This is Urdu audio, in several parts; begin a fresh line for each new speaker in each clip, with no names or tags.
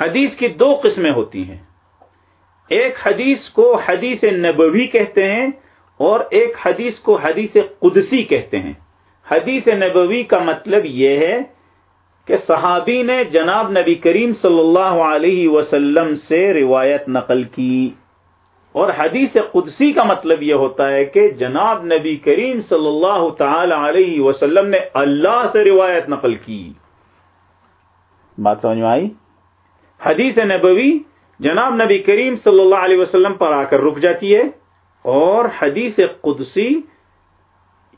حدیث کی دو قسمیں ہوتی ہیں۔ ایک حدیث کو حدیث نبوی کہتے ہیں اور ایک حدیث کو حدیث قدسی کہتے ہیں۔ حدیث نبوی کا مطلب یہ ہے کہ صحابی نے جناب نبی کریم صلی اللہ علیہ وسلم سے روایت نقل کی۔ اور حدیث قدسی کا مطلب یہ ہوتا ہے کہ جناب نبی کریم صلی اللہ تعالی علیہ وسلم نے اللہ سے روایت نقل کی۔ بات سمجھ میں آئی؟ حدیث نبوی جناب نبی کریم صلی اللہ علیہ وسلم پر آ کر رک جاتی ہے اور حدیث قدسی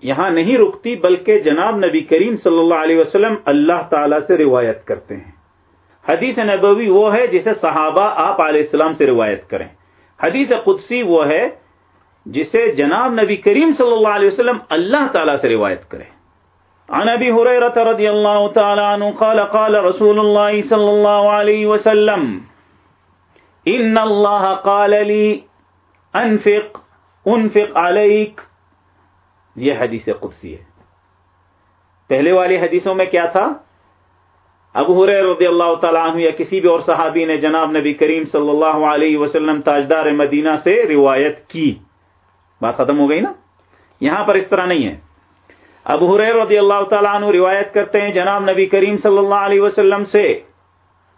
یہاں نہیں رکتی بلکہ جناب نبی کریم صلی اللہ علیہ وسلم اللہ تعالی سے روایت کرتے ہیں۔ حدیث نبوی وہ ہے جسے صحابہ آپ علیہ السلام سے روایت کریں۔ حدیث قدسی وہ ہے جسے جناب نبی کریم صلی اللہ علیہ وسلم اللہ تعالی سے روایت کریں۔ عن ابي هريره رضي الله تعالى عنه قال قال رسول الله صلى الله عليه وسلم ان الله قال لي انفق انفق عليك. یہ حدیث قدسی ہے۔ پہلے والی حدیثوں میں کیا تھا؟ ابو حریر رضی اللہ تعالیٰ عنہ یا کسی بھی اور صحابی نے جناب نبی کریم صلی اللہ علیہ وسلم تاجدار مدینہ سے روایت کی۔ بات ختم ہو گئی نا؟ یہاں پر اس طرح نہیں ہے۔ ابو حریر رضی اللہ تعالیٰ عنہ روایت کرتے ہیں، جناب نبی کریم صلی اللہ علیہ وسلم سے۔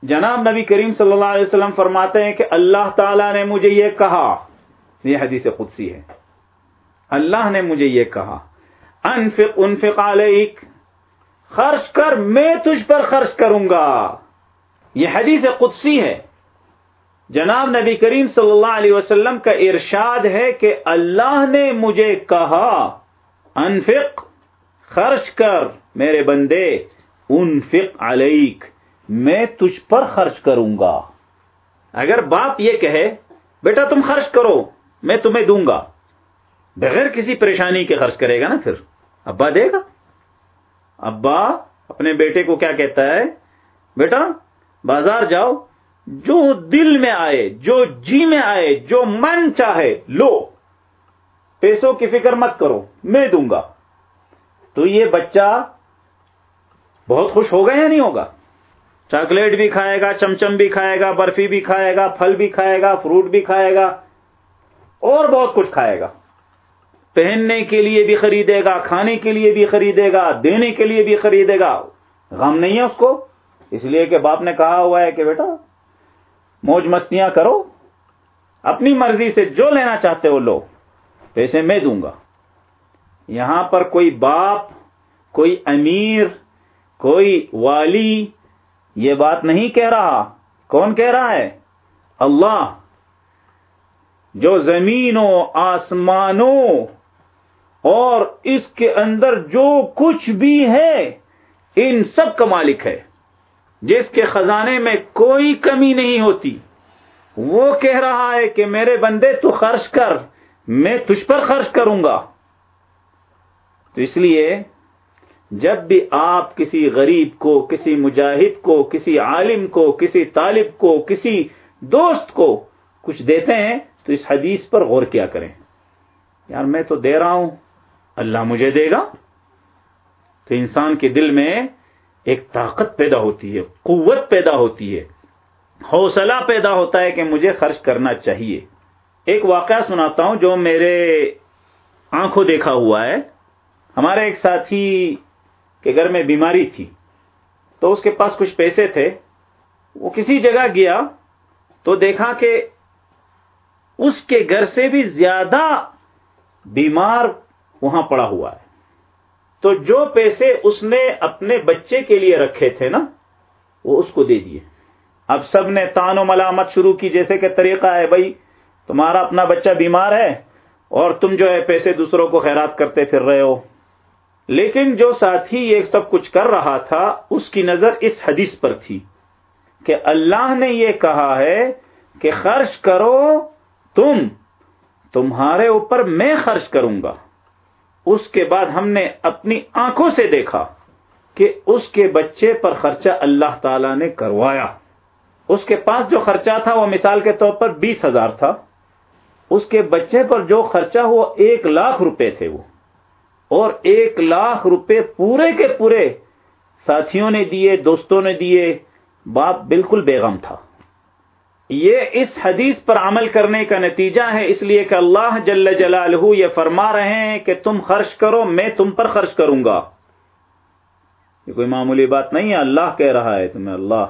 جناب نبی کریم صلی اللہ علیہ وسلم فرماتے ہیں کہ اللہ تعالیٰ نے مجھے یہ کہا۔ یہ حدیث قدسی ہے۔ اللہ نے مجھے یہ کہا۔ انفق انفق علیک۔ خرچ کر، میں تجھ پر خرچ کروں گا۔ یہ حدیث قدسی ہے۔ جناب نبی کریم صلی اللہ علیہ وسلم کا ارشاد ہے کہ اللہ نے مجھے کہا، انفق۔ خرچ کر میرے بندے، انفق علیک، میں تجھ پر خرچ کروں گا۔ اگر باپ یہ کہے، بیٹا تم خرچ کرو، میں تمہیں دوں گا۔ بغیر کسی پریشانی کے خرچ کرے گا نا پھر۔ ابا دے گا۔ ابا اپنے بیٹے کو کیا کہتا ہے؟ بیٹا، بازار جاؤ، جو دل میں آئے، جو جی میں آئے، جو من چاہے، لو۔ پیسوں کی فکر مت کرو، میں دوں گا۔ تو یہ بچہ بہت خوش ہوگا یا نہیں ہوگا؟ چاکلیٹ بھی کھائے گا، چمچم بھی کھائے گا، برفی بھی کھائے گا، پھل بھی کھائے گا، فروٹ بھی کھائے گا، اور بہت کچھ کھائے گا۔ پہننے کے لیے بھی خریدے گا، کھانے کے لیے بھی خریدے گا، دینے کے لیے بھی خریدے گا۔ غم نہیں ہے اس کو؟ اس لیے کہ باپ نے کہا ہوا ہے کہ بیٹا، موج مستیاں کرو، اپنی مرضی سے جو لینا چاہتے ہو لو، پیسے میں دوں گا۔ یہاں پر کوئی باپ، کوئی امیر، کوئی والی، یہ بات نہیں کہہ رہا۔ کون کہہ رہا ہے؟ اللہ۔ جو زمینوں، آسمانوں اور اس کے اندر جو کچھ بھی ہے، ان سب کا مالک ہے۔ جس کے خزانے میں کوئی کمی نہیں ہوتی۔ وہ کہہ رہا ہے کہ میرے بندے تو خرچ کر، میں تجھ پر خرچ کروں گا۔ تو اس لیے جب بھی آپ کسی غریب کو، کسی مجاہد کو، کسی عالم کو، کسی طالب کو، کسی دوست کو کچھ دیتے ہیں، تو اس حدیث پر غور کیا کریں۔ یار میں تو دے رہا ہوں، اللہ مجھے دے گا۔ تو انسان کے دل میں ایک طاقت پیدا ہوتی ہے، قوت پیدا ہوتی ہے، حوصلہ پیدا ہوتا ہے کہ مجھے خرچ کرنا چاہیے۔ ایک واقعہ سناتا ہوں جو میرے آنکھوں دیکھا ہوا ہے۔ ہمارے ایک ساتھی کے گھر میں بیماری تھی تو اس کے پاس کچھ پیسے تھے۔ وہ کسی جگہ گیا تو دیکھا کہ اس کے گھر سے بھی زیادہ بیمار وہاں پڑا ہوا ہے۔ تو جو پیسے اس نے اپنے بچے کے لیے رکھے تھے نا، وہ اس کو دے دیے۔ اب سب نے تان و ملامت شروع کی، جیسے کہ طریقہ ہے، بھائی، تمہارا اپنا بچہ بیمار ہے اور تم جو ہے پیسے دوسروں کو خیرات کرتے پھر رہے ہو۔ لیکن جو ساتھی یہ سب کچھ کر رہا تھا، اس کی نظر اس حدیث پر تھی کہ اللہ نے یہ کہا ہے کہ خرچ کرو تم، تمہارے اوپر میں خرچ کروں گا۔ اس کے بعد ہم نے اپنی آنکھوں سے دیکھا کہ اس کے بچے پر خرچہ اللہ تعالی نے کروایا۔ اس کے پاس جو خرچہ تھا، وہ مثال کے طور پر بیس ہزار تھا۔ اس کے بچے پر جو خرچہ ہوا، ایک لاکھ روپے تھے وہ۔ اور ایک لاکھ روپے پورے کے پورے ساتھیوں نے دیے، دوستوں نے دیے، باپ بالکل بیگم تھا۔ یہ اس حدیث پر عمل کرنے کا نتیجہ ہے، اس لیے کہ اللہ جل جلالہ یہ فرما رہے ہیں کہ تم خرچ کرو، میں تم پر خرچ کروں گا۔ یہ کوئی معمولی بات نہیں ہے، اللہ کہہ رہا ہے، تمہیں اللہ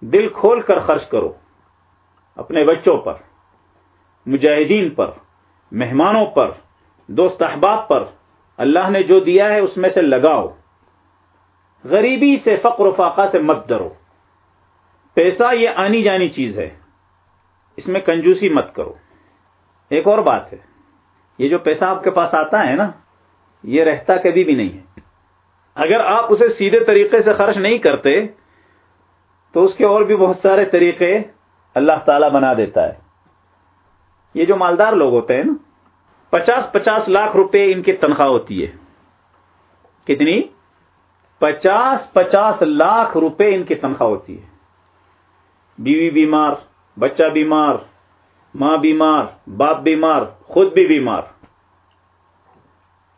دل کھول کر خرچ کرو۔ اپنے بچوں پر، مجاہدین پر، مہمانوں پر، دوست احباب پر اللہ نے جو دیا ہے اس میں سے لگاؤ۔ غریبی سے فقر و فاقہ سے مت ڈرو۔ پیسہ یہ آنی جانی چیز ہے۔ اس میں کنجوسی مت کرو۔ ایک اور بات ہے۔ یہ جو پیسہ آپ کے پاس آتا ہے نا، یہ رہتا کبھی بھی نہیں ہے۔ اگر آپ اسے سیدھے طریقے سے خرچ نہیں کرتے، تو اس کے اور بھی بہت سارے طریقے اللہ تعالی بنا دیتا ہے۔ یہ جو مالدار لوگ ہوتے ہیں نا پچاس پچاس لاکھ روپے ان کی تنخواہ ہوتی ہے۔ کتنی؟ پچاس پچاس لاکھ روپے ان کی تنخواہ ہوتی ہے۔ بیوی بیمار، بچہ بیمار، ماں بیمار، باپ بیمار، خود بھی بیمار۔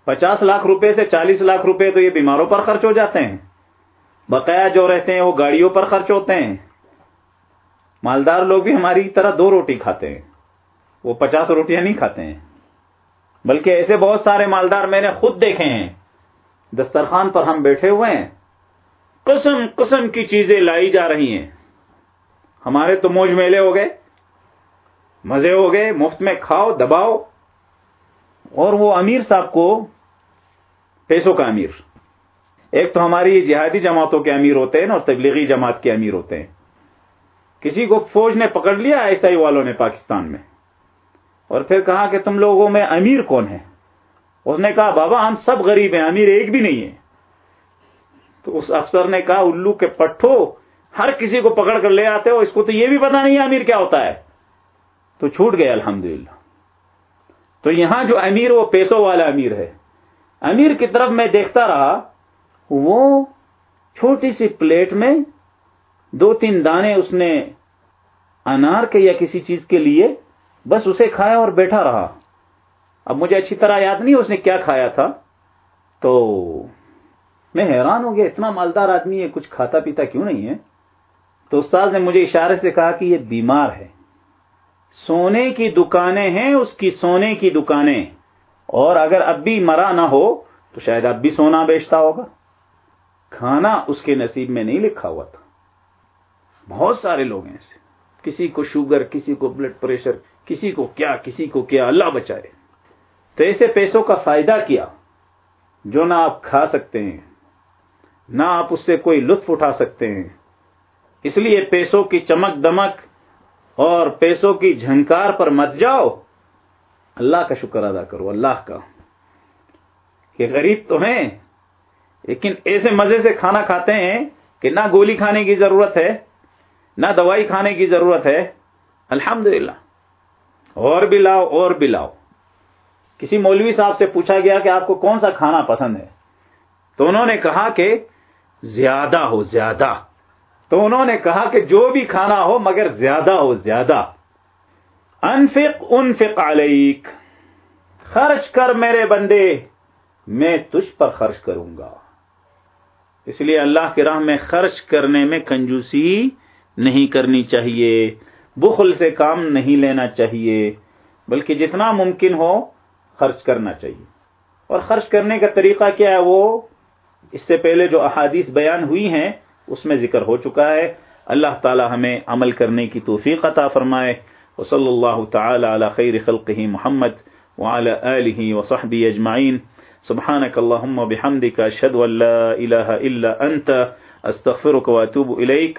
پچاس لاکھ روپے سے چالیس لاکھ روپے تو یہ بیماروں پر خرچ ہو جاتے ہیں۔ بقایا جو رہتے ہیں وہ گاڑیوں پر خرچ ہوتے ہیں۔ مالدار لوگ بھی ہماری طرح دو روٹی کھاتے ہیں۔ وہ پچاس روٹیاں نہیں کھاتے ہیں۔ بلکہ ایسے بہت سارے مالدار میں نے خود دیکھے ہیں۔ دسترخوان پر ہم بیٹھے ہوئے ہیں۔ قسم قسم کی چیزیں لائی جا رہی ہیں۔ ہمارے تو موج میلے ہو گئے۔ مزے ہو گئے۔ مفت میں کھاؤ، دباؤ۔ اور وہ امیر صاحب کو پیسوں کا امیر۔ ایک تو ہماری جہادی جماعتوں کے امیر ہوتے ہیں اور تبلیغی جماعت کے امیر ہوتے ہیں۔ کسی کو فوج نے پکڑ لیا عیسائی والوں نے پاکستان میں۔ اور پھر کہا کہ تم لوگوں میں امیر کون ہے اس نے کہا، بابا، ہم سب غریب ہیں، امیر ایک بھی نہیں ہے۔ تو اس افسر نے کہا، الو کے پٹھو، ہر کسی کو پکڑ کر لے آتے ہو، اس کو تو یہ بھی پتا نہیں ہے امیر کیا ہوتا ہے۔ تو چھوٹ گئے، الحمدللہ۔ تو یہاں جو امیر، وہ پیسوں والا امیر ہے۔ امیر کی طرف میں دیکھتا رہا، وہ چھوٹی سی پلیٹ میں دو تین دانے اس نے انار کے یا کسی چیز کے لیے بس اسے کھایا اور بیٹھا رہا۔ اب مجھے اچھی طرح یاد نہیں اس نے کیا کھایا تھا۔ تو میں حیران ہو گیا، اتنا مالدار آدمی ہے، کچھ کھاتا پیتا کیوں نہیں ہے؟ تو استاد نے مجھے اشارے سے کہا کہ یہ بیمار ہے۔ سونے کی دکانیں ہیں، اس کی سونے کی دکانیں۔ اور اگر اب بھی مرا نہ ہو، تو شاید اب بھی سونا بیچتا ہوگا۔ کھانا اس کے نصیب میں نہیں لکھا ہوا تھا۔ بہت سارے لوگ ہیں ایسے۔ کسی کو شوگر، کسی کو بلڈ پریشر کسی کو کیا، کسی کو کیا، اللہ بچائے۔ تو ایسے پیسوں کا فائدہ کیا۔ جو نہ آپ کھا سکتے ہیں، نہ آپ اس سے کوئی لطف اٹھا سکتے ہیں۔ اس لیے پیسوں کی چمک دمک اور پیسوں کی جھنکار پر مت جاؤ۔ اللہ کا شکر ادا کرو، اللہ کا۔ کہ غریب تو ہیں، لیکن ایسے مزے سے کھانا کھاتے ہیں کہ نہ گولی کھانے کی ضرورت ہے، نہ دوائی کھانے کی ضرورت ہے۔ الحمد اور بھی لاؤ اور بھی لاؤ۔ کسی مولوی صاحب سے پوچھا گیا کہ آپ کو کون سا کھانا پسند ہے، تو انہوں نے کہا کہ زیادہ ہو زیادہ۔ تو انہوں نے کہا کہ جو بھی کھانا ہو مگر زیادہ ہو زیادہ۔ انفق انفق علیک۔ خرچ کر میرے بندے، میں تجھ پر خرچ کروں گا۔ اس لیے اللہ کی راہ میں خرچ کرنے میں کنجوسی نہیں کرنی چاہیے۔ بخل سے کام نہیں لینا چاہیے، بلکہ جتنا ممکن ہو خرچ کرنا چاہیے۔ اور خرچ کرنے کا طریقہ کیا ہے؟ وہ اس سے پہلے جو احادیث بیان ہوئی ہیں، اس میں ذکر ہو چکا ہے۔ اللہ تعالی ہمیں عمل کرنے کی توفیق عطا فرمائے۔ وصلی اللہ تعالی علی خیر خلقہ محمد وعلى آله وصحبه اجمعین۔ سبحانك اللهم وبحمدك اشهد ان لا اله الا انت استغفرك واتوب اليك